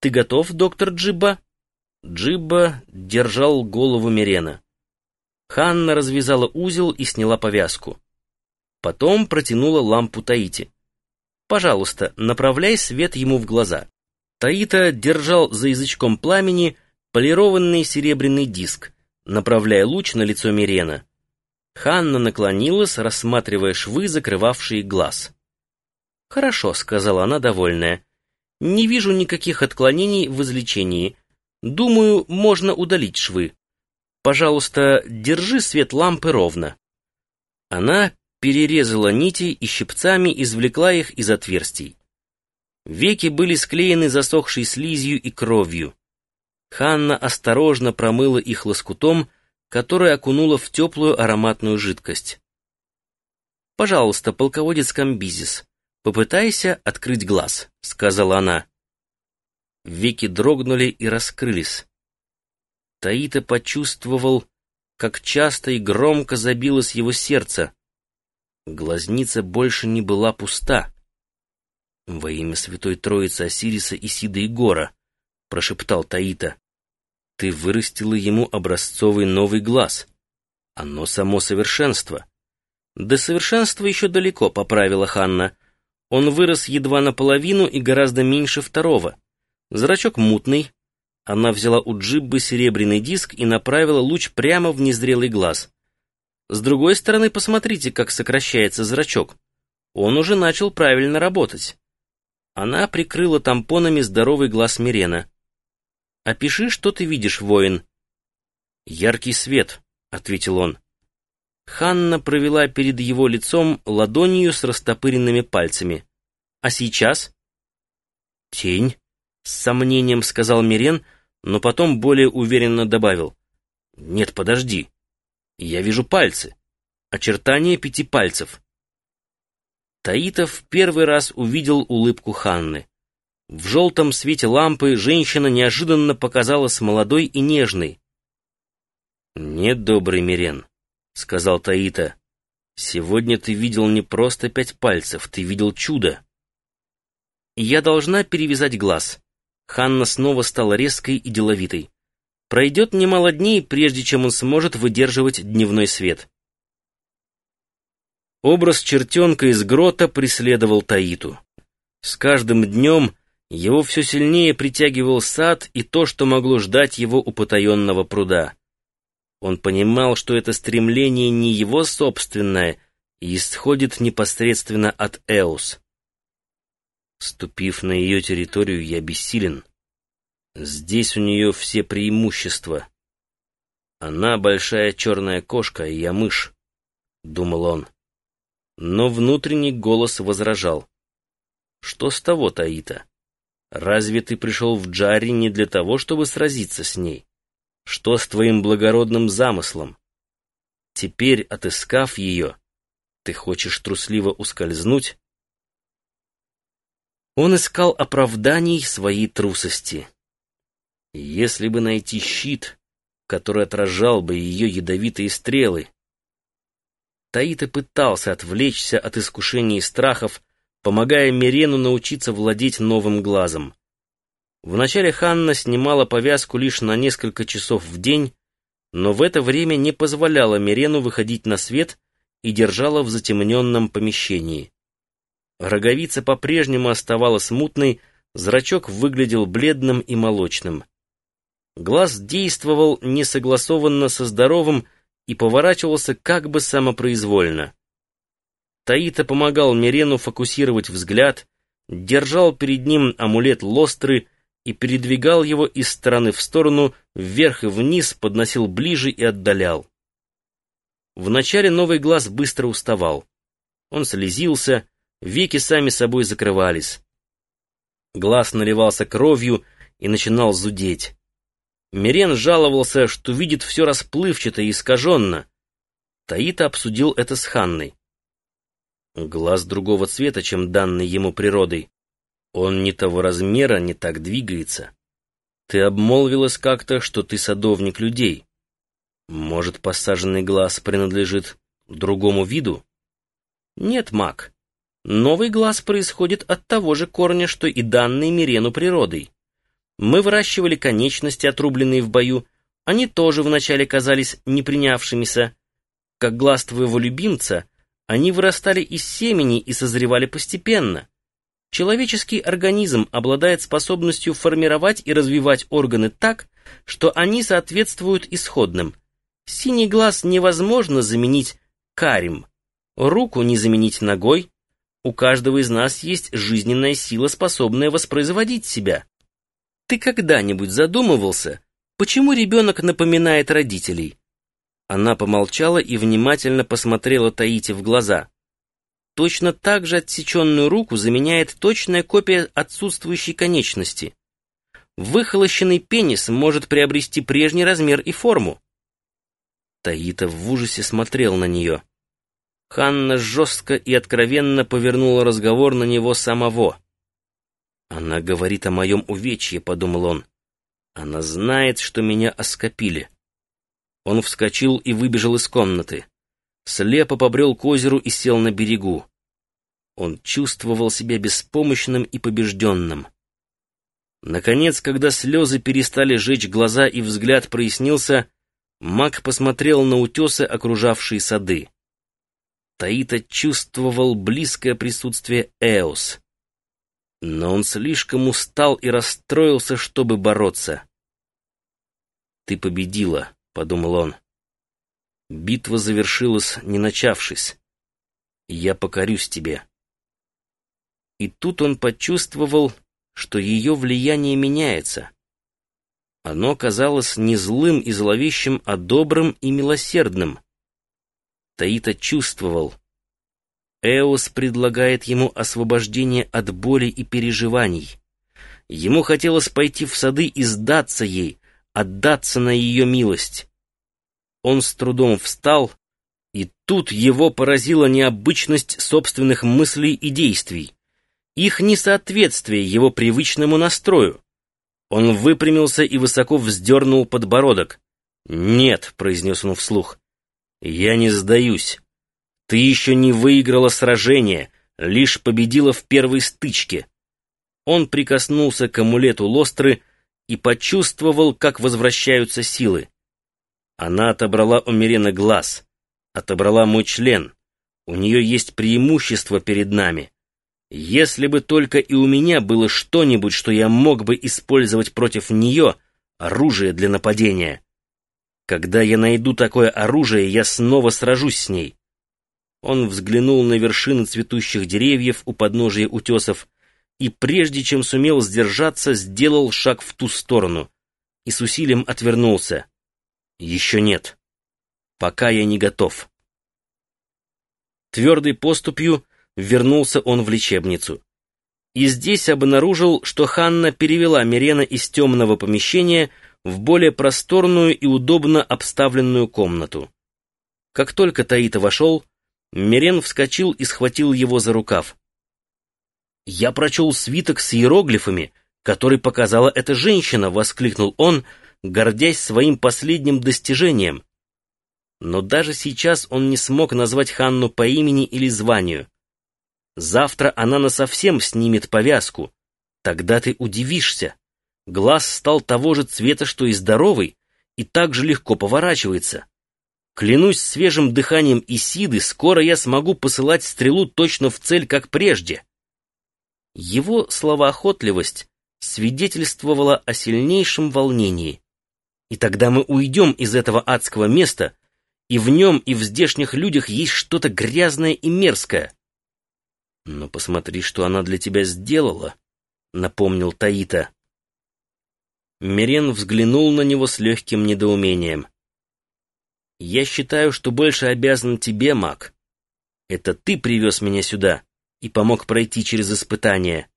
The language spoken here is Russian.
Ты готов, доктор Джибба?» Джибба держал голову Мирена. Ханна развязала узел и сняла повязку. Потом протянула лампу Таити. «Пожалуйста, направляй свет ему в глаза». Таита держал за язычком пламени полированный серебряный диск, направляя луч на лицо Мирена. Ханна наклонилась, рассматривая швы, закрывавшие глаз. «Хорошо», — сказала она, довольная. «Не вижу никаких отклонений в излечении. Думаю, можно удалить швы. Пожалуйста, держи свет лампы ровно». Она перерезала нити и щипцами извлекла их из отверстий. Веки были склеены засохшей слизью и кровью. Ханна осторожно промыла их лоскутом, который окунула в теплую ароматную жидкость. «Пожалуйста, полководец Камбизис, попытайся открыть глаз», — сказала она. Веки дрогнули и раскрылись. Таита почувствовал, как часто и громко забилось его сердце. Глазница больше не была пуста. «Во имя Святой Троицы Осириса и Сида Гора», — прошептал Таита. «Ты вырастила ему образцовый новый глаз. Оно само совершенство». «До совершенства еще далеко», — поправила Ханна. «Он вырос едва наполовину и гораздо меньше второго. Зрачок мутный, она взяла у Джиббы серебряный диск и направила луч прямо в незрелый глаз. С другой стороны, посмотрите, как сокращается зрачок. Он уже начал правильно работать. Она прикрыла тампонами здоровый глаз Мирена. «Опиши, что ты видишь, воин». «Яркий свет», — ответил он. Ханна провела перед его лицом ладонью с растопыренными пальцами. «А сейчас?» «Тень», с сомнением сказал Мирен, но потом более уверенно добавил. «Нет, подожди. Я вижу пальцы. Очертания пяти пальцев». Таита в первый раз увидел улыбку Ханны. В желтом свете лампы женщина неожиданно показалась молодой и нежной. «Нет, добрый Мирен», — сказал Таита, — «сегодня ты видел не просто пять пальцев, ты видел чудо». «Я должна перевязать глаз», Ханна снова стала резкой и деловитой. Пройдет немало дней, прежде чем он сможет выдерживать дневной свет. Образ чертенка из грота преследовал Таиту. С каждым днем его все сильнее притягивал сад и то, что могло ждать его у потаенного пруда. Он понимал, что это стремление не его собственное и исходит непосредственно от Эус. Ступив на ее территорию, я бессилен. Здесь у нее все преимущества. Она большая черная кошка, и я мышь, — думал он. Но внутренний голос возражал. Что с того, Таита? Разве ты пришел в Джари не для того, чтобы сразиться с ней? Что с твоим благородным замыслом? Теперь, отыскав ее, ты хочешь трусливо ускользнуть? Он искал оправданий своей трусости. Если бы найти щит, который отражал бы ее ядовитые стрелы. Таита пытался отвлечься от искушений и страхов, помогая Мирену научиться владеть новым глазом. Вначале Ханна снимала повязку лишь на несколько часов в день, но в это время не позволяла Мирену выходить на свет и держала в затемненном помещении. Роговица по-прежнему оставалась мутной, зрачок выглядел бледным и молочным. Глаз действовал несогласованно со здоровым и поворачивался как бы самопроизвольно. Таита помогал Мирену фокусировать взгляд, держал перед ним амулет лостры и передвигал его из стороны в сторону, вверх и вниз, подносил ближе и отдалял. Вначале новый глаз быстро уставал. Он слезился, Веки сами собой закрывались. Глаз наливался кровью и начинал зудеть. Мирен жаловался, что видит все расплывчато и искаженно. Таита обсудил это с Ханной. Глаз другого цвета, чем данный ему природой. Он не того размера, не так двигается. Ты обмолвилась как-то, что ты садовник людей. Может, посаженный глаз принадлежит другому виду? Нет, маг. Новый глаз происходит от того же корня, что и данный Мирену природой. Мы выращивали конечности, отрубленные в бою. Они тоже вначале казались непринявшимися. Как глаз твоего любимца, они вырастали из семени и созревали постепенно. Человеческий организм обладает способностью формировать и развивать органы так, что они соответствуют исходным. Синий глаз невозможно заменить карим, руку не заменить ногой. У каждого из нас есть жизненная сила, способная воспроизводить себя. Ты когда-нибудь задумывался, почему ребенок напоминает родителей? Она помолчала и внимательно посмотрела Таити в глаза. Точно так же отсеченную руку заменяет точная копия отсутствующей конечности. Выхолощенный пенис может приобрести прежний размер и форму. Таита в ужасе смотрел на нее. Ханна жестко и откровенно повернула разговор на него самого. «Она говорит о моем увечье», — подумал он. «Она знает, что меня оскопили». Он вскочил и выбежал из комнаты. Слепо побрел к озеру и сел на берегу. Он чувствовал себя беспомощным и побежденным. Наконец, когда слезы перестали жечь глаза и взгляд прояснился, маг посмотрел на утесы, окружавшие сады. Таита чувствовал близкое присутствие Эос. Но он слишком устал и расстроился, чтобы бороться. «Ты победила», — подумал он. «Битва завершилась, не начавшись. Я покорюсь тебе». И тут он почувствовал, что ее влияние меняется. Оно казалось не злым и зловещим, а добрым и милосердным. Таита чувствовал. Эос предлагает ему освобождение от боли и переживаний. Ему хотелось пойти в сады и сдаться ей, отдаться на ее милость. Он с трудом встал, и тут его поразила необычность собственных мыслей и действий, их несоответствие его привычному настрою. Он выпрямился и высоко вздернул подбородок. «Нет», — произнес он вслух, — «я не сдаюсь. Ты еще не выиграла сражение, лишь победила в первой стычке». Он прикоснулся к амулету Лостры и почувствовал, как возвращаются силы. Она отобрала у Мирена глаз, отобрала мой член. У нее есть преимущество перед нами. Если бы только и у меня было что-нибудь, что я мог бы использовать против нее, оружие для нападения. Когда я найду такое оружие, я снова сражусь с ней. Он взглянул на вершины цветущих деревьев у подножия утесов и, прежде чем сумел сдержаться, сделал шаг в ту сторону и с усилием отвернулся. Еще нет. Пока я не готов. Твердой поступью вернулся он в лечебницу. И здесь обнаружил, что Ханна перевела Мирена из темного помещения в более просторную и удобно обставленную комнату. Как только Таита вошел, Мирен вскочил и схватил его за рукав. «Я прочел свиток с иероглифами, который показала эта женщина», — воскликнул он, гордясь своим последним достижением. Но даже сейчас он не смог назвать Ханну по имени или званию. Завтра она насовсем снимет повязку. Тогда ты удивишься. Глаз стал того же цвета, что и здоровый, и так же легко поворачивается. Клянусь свежим дыханием Исиды, скоро я смогу посылать стрелу точно в цель, как прежде. Его словоохотливость свидетельствовала о сильнейшем волнении. И тогда мы уйдем из этого адского места, и в нем и в здешних людях есть что-то грязное и мерзкое. «Но посмотри, что она для тебя сделала», — напомнил Таита. Мирен взглянул на него с легким недоумением. «Я считаю, что больше обязан тебе, маг. Это ты привез меня сюда и помог пройти через испытание.